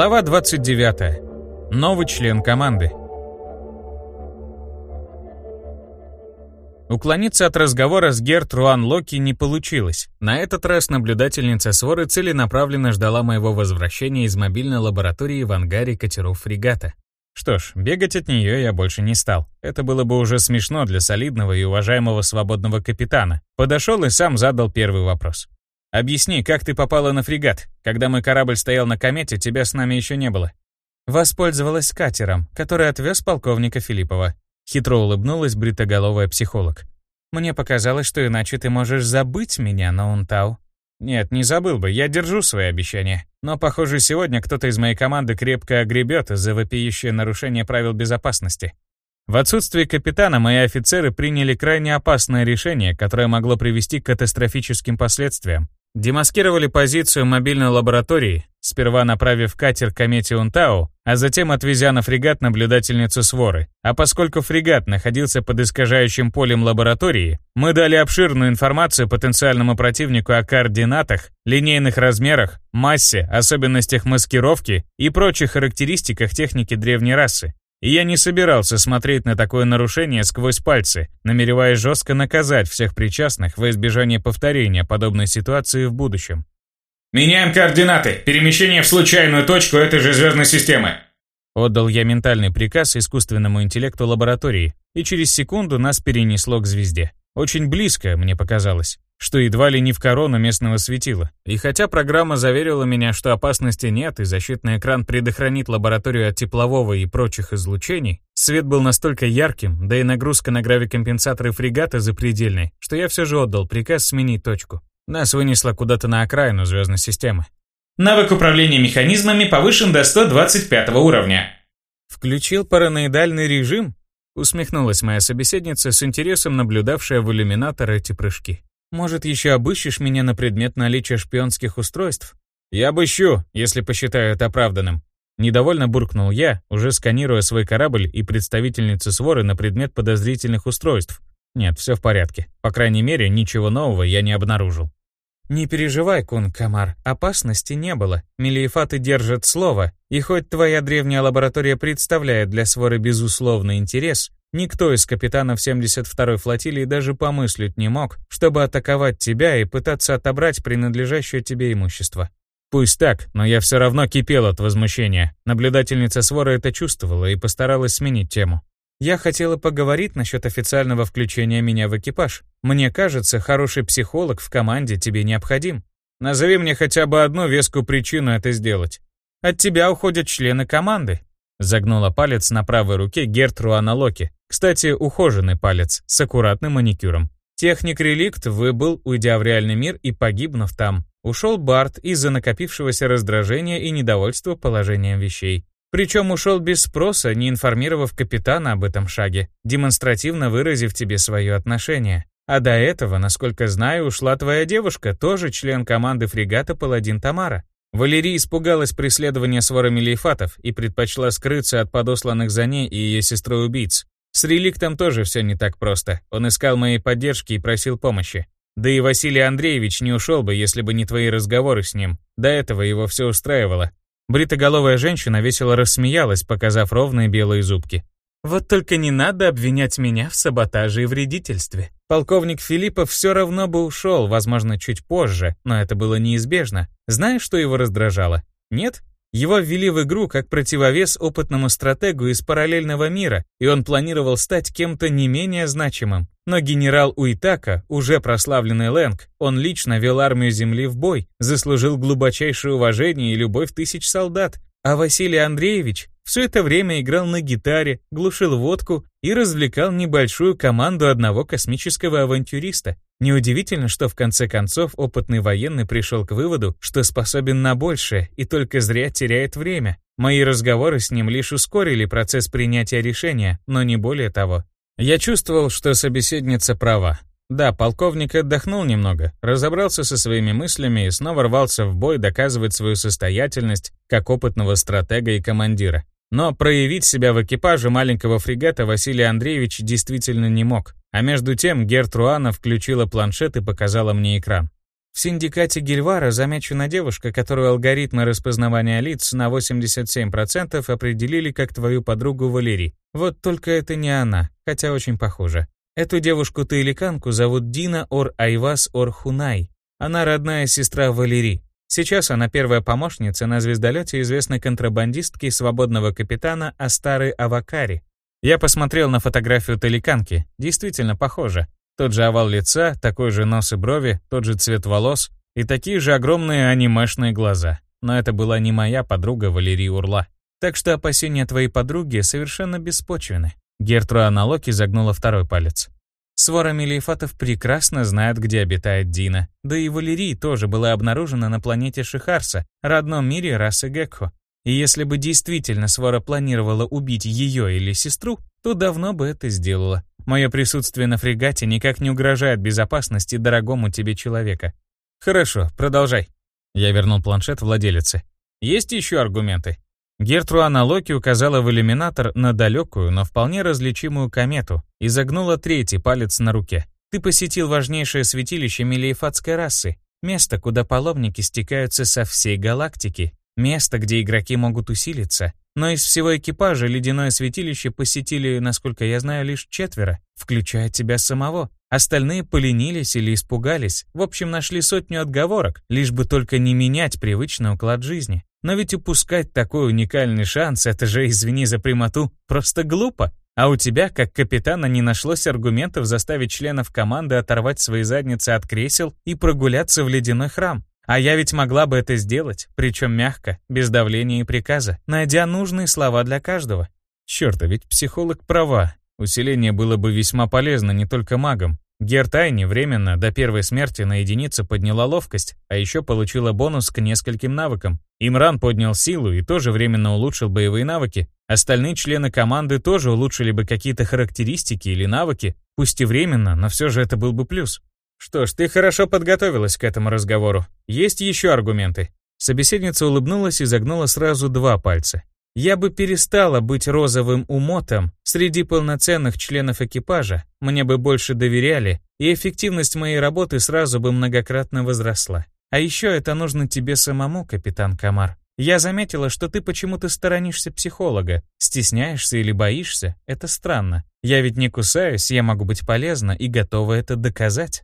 Глава 29. Новый член команды. Уклониться от разговора с Герт Руан Локи не получилось. На этот раз наблюдательница своры целенаправленно ждала моего возвращения из мобильной лаборатории в ангаре катеров фрегата. Что ж, бегать от нее я больше не стал. Это было бы уже смешно для солидного и уважаемого свободного капитана. Подошел и сам задал первый вопрос. «Объясни, как ты попала на фрегат? Когда мой корабль стоял на комете, тебя с нами еще не было». Воспользовалась катером, который отвез полковника Филиппова. Хитро улыбнулась бритоголовая психолог. «Мне показалось, что иначе ты можешь забыть меня, Наунтау». «Нет, не забыл бы, я держу свои обещания. Но, похоже, сегодня кто-то из моей команды крепко огребет за вопиющее нарушение правил безопасности. В отсутствие капитана мои офицеры приняли крайне опасное решение, которое могло привести к катастрофическим последствиям. Демаскировали позицию мобильной лаборатории, сперва направив катер к комете Унтау, а затем отвезя на фрегат наблюдательницу Своры. А поскольку фрегат находился под искажающим полем лаборатории, мы дали обширную информацию потенциальному противнику о координатах, линейных размерах, массе, особенностях маскировки и прочих характеристиках техники древней расы. И я не собирался смотреть на такое нарушение сквозь пальцы, намереваясь жестко наказать всех причастных во избежание повторения подобной ситуации в будущем. «Меняем координаты. Перемещение в случайную точку этой же звездной системы». Отдал я ментальный приказ искусственному интеллекту лаборатории, и через секунду нас перенесло к звезде. Очень близко, мне показалось что едва ли не в корону местного светила. И хотя программа заверила меня, что опасности нет и защитный экран предохранит лабораторию от теплового и прочих излучений, свет был настолько ярким, да и нагрузка на гравикомпенсаторы фрегата запредельной, что я все же отдал приказ сменить точку. Нас вынесло куда-то на окраину звездной системы. Навык управления механизмами повышен до 125 уровня. Включил параноидальный режим? Усмехнулась моя собеседница с интересом наблюдавшая в иллюминатор эти прыжки. Может, еще обыщешь меня на предмет наличия шпионских устройств? Я обыщу, если посчитаю это оправданным. Недовольно буркнул я, уже сканируя свой корабль и представительницу своры на предмет подозрительных устройств. Нет, все в порядке. По крайней мере, ничего нового я не обнаружил. «Не переживай, Кун Камар, опасности не было. Мелиефаты держат слово, и хоть твоя древняя лаборатория представляет для своры безусловный интерес, Никто из капитанов 72-й флотилии даже помыслить не мог, чтобы атаковать тебя и пытаться отобрать принадлежащее тебе имущество. Пусть так, но я все равно кипел от возмущения. Наблюдательница свора это чувствовала и постаралась сменить тему. Я хотела поговорить насчет официального включения меня в экипаж. Мне кажется, хороший психолог в команде тебе необходим. Назови мне хотя бы одну вескую причину это сделать. От тебя уходят члены команды. Загнула палец на правой руке Гертруана Локи, кстати, ухоженный палец с аккуратным маникюром. Техник-реликт выбыл, уйдя в реальный мир и погибнув там. Ушел Барт из-за накопившегося раздражения и недовольства положением вещей. Причем ушел без спроса, не информировав капитана об этом шаге, демонстративно выразив тебе свое отношение. А до этого, насколько знаю, ушла твоя девушка, тоже член команды фрегата «Паладин Тамара». Валерия испугалась преследования своры мелиефатов и предпочла скрыться от подосланных за ней и ее сестрой-убийц, с реликтом тоже все не так просто. Он искал моей поддержки и просил помощи. Да и Василий Андреевич не ушел бы, если бы не твои разговоры с ним. До этого его все устраивало. Бритоголовая женщина весело рассмеялась, показав ровные белые зубки. «Вот только не надо обвинять меня в саботаже и вредительстве. Полковник Филиппов все равно бы ушел, возможно, чуть позже, но это было неизбежно. Знаешь, что его раздражало? Нет? Его ввели в игру как противовес опытному стратегу из параллельного мира, и он планировал стать кем-то не менее значимым. Но генерал Уитака, уже прославленный Лэнг, он лично вел армию Земли в бой, заслужил глубочайшее уважение и любовь тысяч солдат. А Василий Андреевич все это время играл на гитаре, глушил водку и развлекал небольшую команду одного космического авантюриста. Неудивительно, что в конце концов опытный военный пришел к выводу, что способен на большее и только зря теряет время. Мои разговоры с ним лишь ускорили процесс принятия решения, но не более того. Я чувствовал, что собеседница права. Да, полковник отдохнул немного, разобрался со своими мыслями и снова рвался в бой доказывать свою состоятельность как опытного стратега и командира. Но проявить себя в экипаже маленького фрегата Василий Андреевич действительно не мог. А между тем Гертруана включила планшет и показала мне экран. В синдикате Гильвара замечена девушка, которую алгоритмы распознавания лиц на 87% определили как твою подругу Валери. Вот только это не она, хотя очень похоже. Эту девушку-таиликанку зовут Дина Ор Айвас Ор Хунай. Она родная сестра Валери. Сейчас она первая помощница на звездолете известной контрабандистки свободного капитана Астары Авакари. Я посмотрел на фотографию таликанки, действительно похоже. Тот же овал лица, такой же нос и брови, тот же цвет волос и такие же огромные анимешные глаза. Но это была не моя подруга Валерия Урла. Так что опасения твоей подруги совершенно беспочвены. Гертруа Аналоки загнула второй палец. Свора Мелиефатов прекрасно знает, где обитает Дина. Да и Валерий тоже была обнаружена на планете Шихарса, родном мире расы Гекхо. И если бы действительно Свора планировала убить ее или сестру, то давно бы это сделала. Мое присутствие на фрегате никак не угрожает безопасности дорогому тебе человека. Хорошо, продолжай. Я вернул планшет владелице. Есть еще аргументы? Гертруана Локи указала в иллюминатор на далекую, но вполне различимую комету и загнула третий палец на руке. Ты посетил важнейшее святилище мелиефатской расы, место, куда паломники стекаются со всей галактики, место, где игроки могут усилиться, но из всего экипажа ледяное святилище посетили, насколько я знаю, лишь четверо, включая тебя самого. Остальные поленились или испугались, в общем, нашли сотню отговорок, лишь бы только не менять привычный уклад жизни. Но ведь упускать такой уникальный шанс, это же, извини за прямоту, просто глупо. А у тебя, как капитана, не нашлось аргументов заставить членов команды оторвать свои задницы от кресел и прогуляться в ледяной храм. А я ведь могла бы это сделать, причем мягко, без давления и приказа, найдя нужные слова для каждого. Черт, а ведь психолог права. Усиление было бы весьма полезно не только магам. Гертайни временно до первой смерти на единицу подняла ловкость, а еще получила бонус к нескольким навыкам. Имран поднял силу и тоже временно улучшил боевые навыки. Остальные члены команды тоже улучшили бы какие-то характеристики или навыки, пусть и временно, но все же это был бы плюс. Что ж, ты хорошо подготовилась к этому разговору. Есть еще аргументы. Собеседница улыбнулась и загнула сразу два пальца. Я бы перестала быть розовым умотом среди полноценных членов экипажа, мне бы больше доверяли, и эффективность моей работы сразу бы многократно возросла. А еще это нужно тебе самому, капитан Камар. Я заметила, что ты почему-то сторонишься психолога, стесняешься или боишься. Это странно. Я ведь не кусаюсь, я могу быть полезна и готова это доказать.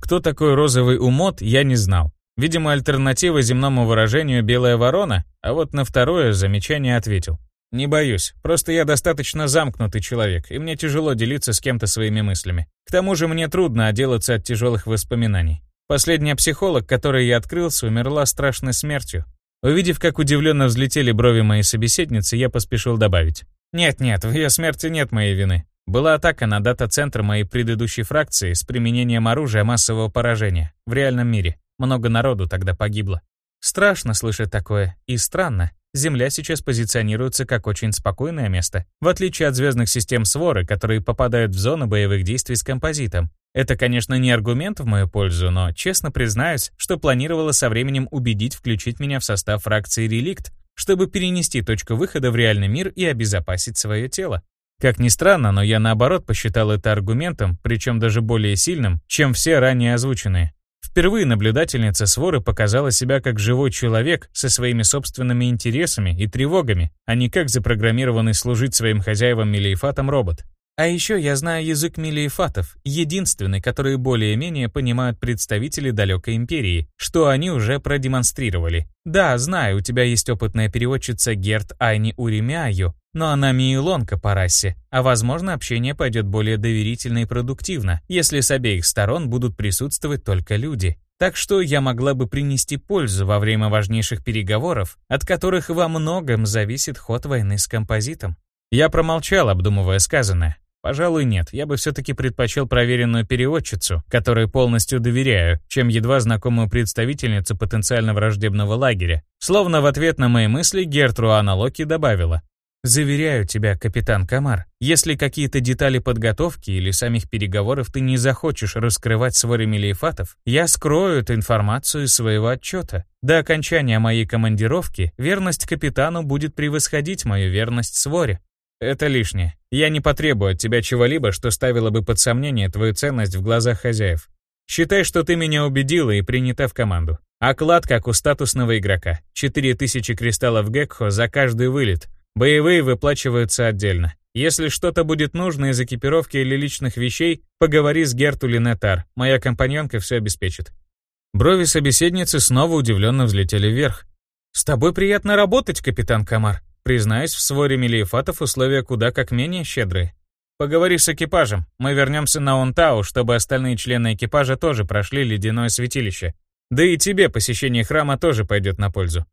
Кто такой розовый умот, я не знал. Видимо, альтернатива земному выражению «белая ворона», а вот на второе замечание ответил. «Не боюсь, просто я достаточно замкнутый человек, и мне тяжело делиться с кем-то своими мыслями. К тому же мне трудно отделаться от тяжелых воспоминаний. Последняя психолог, которой я открылся, умерла страшной смертью. Увидев, как удивленно взлетели брови моей собеседницы, я поспешил добавить. «Нет-нет, в ее смерти нет моей вины. Была атака на дата-центр моей предыдущей фракции с применением оружия массового поражения в реальном мире. Много народу тогда погибло. Страшно слышать такое, и странно. Земля сейчас позиционируется как очень спокойное место, в отличие от звездных систем Своры, которые попадают в зону боевых действий с композитом. Это, конечно, не аргумент в мою пользу, но честно признаюсь, что планировала со временем убедить включить меня в состав фракции «Реликт», чтобы перенести точку выхода в реальный мир и обезопасить свое тело. Как ни странно, но я наоборот посчитал это аргументом, причем даже более сильным, чем все ранее озвученные. Впервые наблюдательница своры показала себя как живой человек со своими собственными интересами и тревогами, а не как запрограммированный служить своим хозяевам Мелиефатом робот. А еще я знаю язык Мелиефатов, единственный, который более-менее понимают представители далекой империи, что они уже продемонстрировали. Да, знаю, у тебя есть опытная переводчица Герт Айни Уремяю, но она миелонка по расе, а возможно общение пойдет более доверительно и продуктивно, если с обеих сторон будут присутствовать только люди. Так что я могла бы принести пользу во время важнейших переговоров, от которых во многом зависит ход войны с композитом. Я промолчал, обдумывая сказанное. Пожалуй, нет, я бы все-таки предпочел проверенную переводчицу, которой полностью доверяю, чем едва знакомую представительницу потенциально враждебного лагеря. Словно в ответ на мои мысли Гертруана Локи добавила. «Заверяю тебя, капитан Камар, если какие-то детали подготовки или самих переговоров ты не захочешь раскрывать своре Мелиефатов, я скрою эту информацию из своего отчета. До окончания моей командировки верность капитану будет превосходить мою верность своре. Это лишнее. Я не потребую от тебя чего-либо, что ставило бы под сомнение твою ценность в глазах хозяев. Считай, что ты меня убедила и принята в команду. Оклад, как у статусного игрока. 4000 кристаллов Гекхо за каждый вылет. Боевые выплачиваются отдельно. Если что-то будет нужно из экипировки или личных вещей, поговори с Герту Линетар. Моя компаньонка все обеспечит. Брови собеседницы снова удивленно взлетели вверх. «С тобой приятно работать, капитан Камар. Признаюсь, в своре Мелиефатов условия куда как менее щедрые. Поговори с экипажем. Мы вернемся на Онтау, чтобы остальные члены экипажа тоже прошли ледяное святилище. Да и тебе посещение храма тоже пойдет на пользу.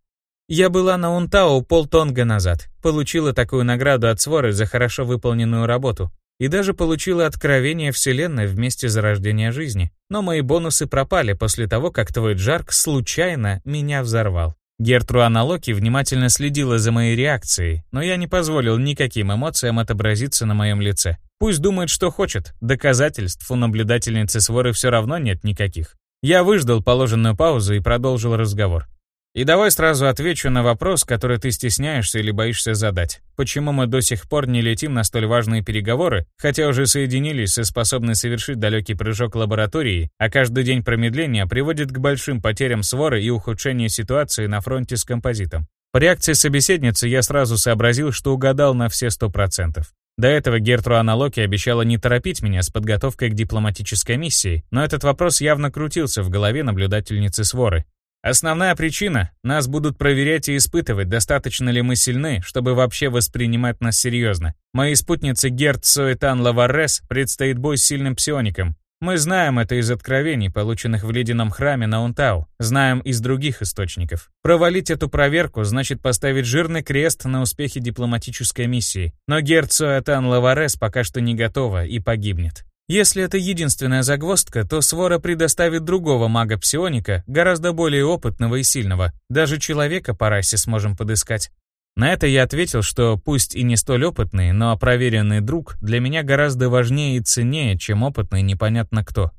Я была на Унтау полтонга назад, получила такую награду от Своры за хорошо выполненную работу и даже получила откровение Вселенной вместе зарождения жизни. Но мои бонусы пропали после того, как твой Джарк случайно меня взорвал. Гертруана Локи внимательно следила за моей реакцией, но я не позволил никаким эмоциям отобразиться на моем лице. Пусть думает, что хочет, доказательств у наблюдательницы своры все равно нет никаких. Я выждал положенную паузу и продолжил разговор. И давай сразу отвечу на вопрос, который ты стесняешься или боишься задать. Почему мы до сих пор не летим на столь важные переговоры, хотя уже соединились и способны совершить далекий прыжок лаборатории, а каждый день промедления приводит к большим потерям своры и ухудшению ситуации на фронте с композитом? По реакции собеседницы я сразу сообразил, что угадал на все сто процентов. До этого Гертру Аналоки обещала не торопить меня с подготовкой к дипломатической миссии, но этот вопрос явно крутился в голове наблюдательницы Своры. Основная причина — нас будут проверять и испытывать, достаточно ли мы сильны, чтобы вообще воспринимать нас серьезно. Моей спутнице Герт Суэтан Лаваррес предстоит бой с сильным псиоником. Мы знаем это из откровений, полученных в ледяном храме на Унтау, знаем из других источников. Провалить эту проверку значит поставить жирный крест на успехе дипломатической миссии. Но Герт Суэтан Лаваррес пока что не готова и погибнет. Если это единственная загвоздка, то свора предоставит другого мага-псионика, гораздо более опытного и сильного. Даже человека по расе сможем подыскать. На это я ответил, что пусть и не столь опытный, но проверенный друг для меня гораздо важнее и ценнее, чем опытный непонятно кто.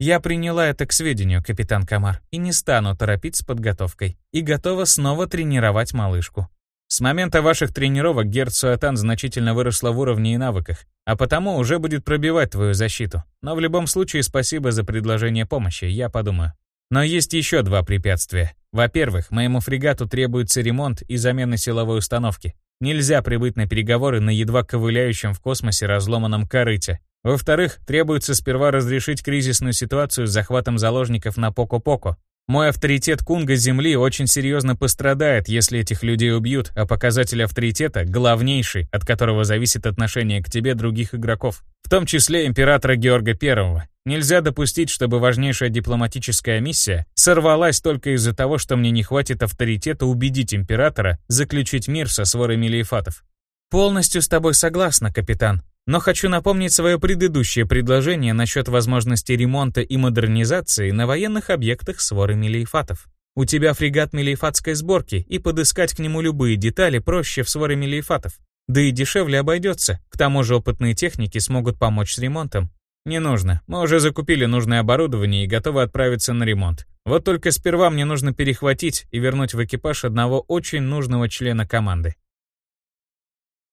Я приняла это к сведению, капитан Камар, и не стану торопить с подготовкой. И готова снова тренировать малышку. С момента ваших тренировок Герд Суатан значительно выросла в уровне и навыках, а потому уже будет пробивать твою защиту. Но в любом случае спасибо за предложение помощи, я подумаю. Но есть еще два препятствия. Во-первых, моему фрегату требуется ремонт и замена силовой установки. Нельзя прибыть на переговоры на едва ковыляющем в космосе разломанном корыте. Во-вторых, требуется сперва разрешить кризисную ситуацию с захватом заложников на Поко-Поко, мой авторитет кунга Земли очень серьезно пострадает, если этих людей убьют, а показатель авторитета главнейший, от которого зависит отношение к тебе других игроков, в том числе императора Георга I. Нельзя допустить, чтобы важнейшая дипломатическая миссия сорвалась только из-за того, что мне не хватит авторитета убедить императора заключить мир со сворой Мелиефатов. Полностью с тобой согласна, капитан. Но хочу напомнить свое предыдущее предложение насчет возможности ремонта и модернизации на военных объектах своры Мелиефатов. У тебя фрегат Мелиефатской сборки, и подыскать к нему любые детали проще в своре Мелиефатов. Да и дешевле обойдется, к тому же опытные техники смогут помочь с ремонтом. Не нужно, мы уже закупили нужное оборудование и готовы отправиться на ремонт. Вот только сперва мне нужно перехватить и вернуть в экипаж одного очень нужного члена команды.